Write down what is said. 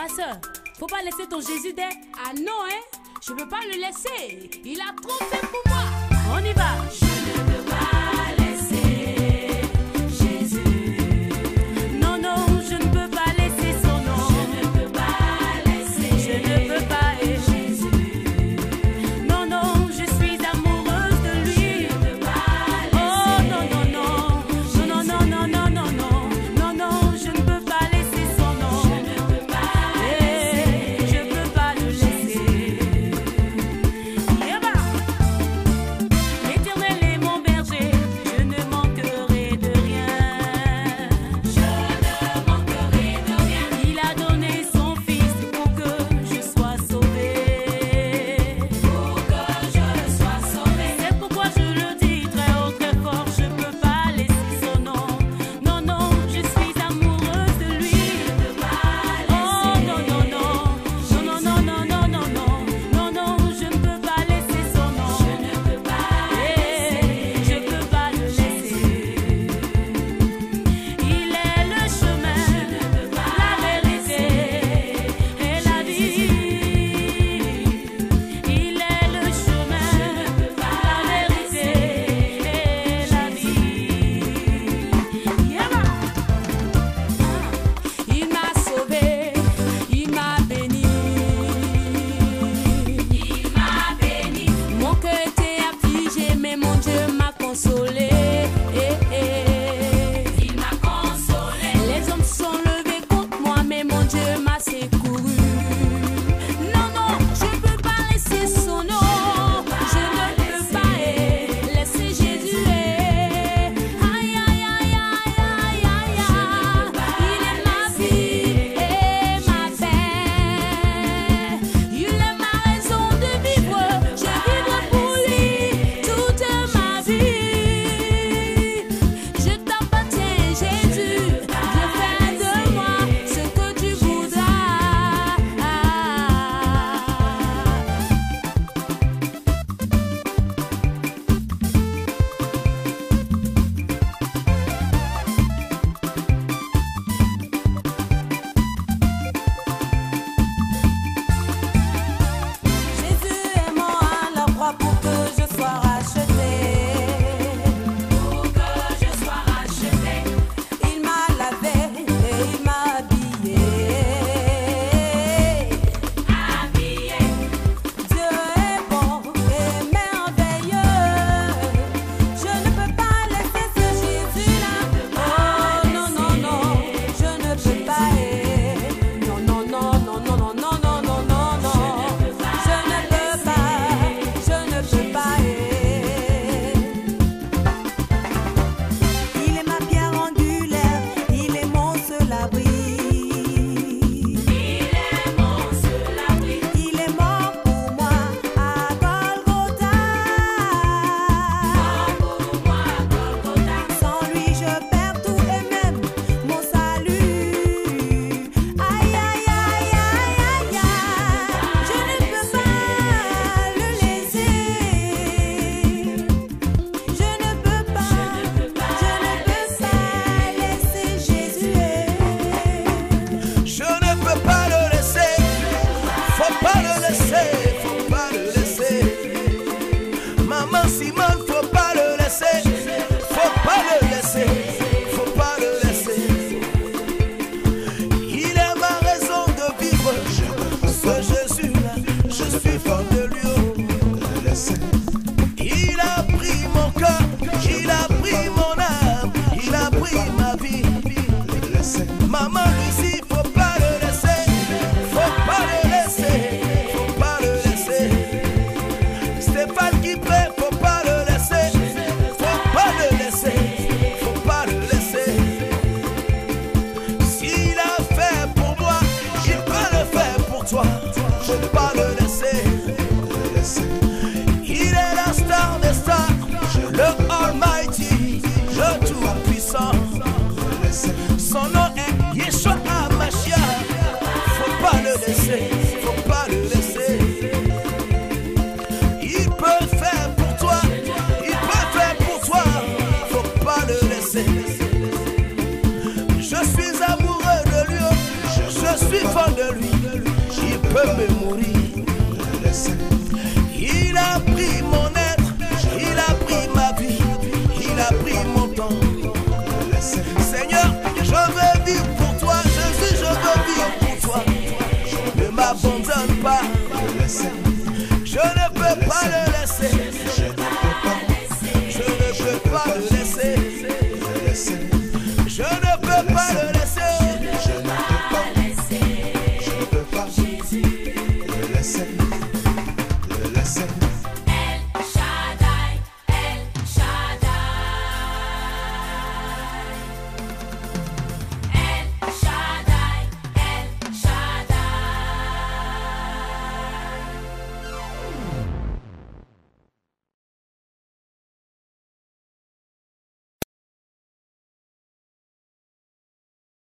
Ma soeur, faut pas laisser ton Jésus d'être. Ah non, hein Je peux pas le laisser. Il a trop fait pour moi. On y va. crescer. Il peut le faire pour toi, il peut faire pour toi, il ne faut pas le laisser. Je suis amoureux de lui, je suis fan de lui, je peux me mourir.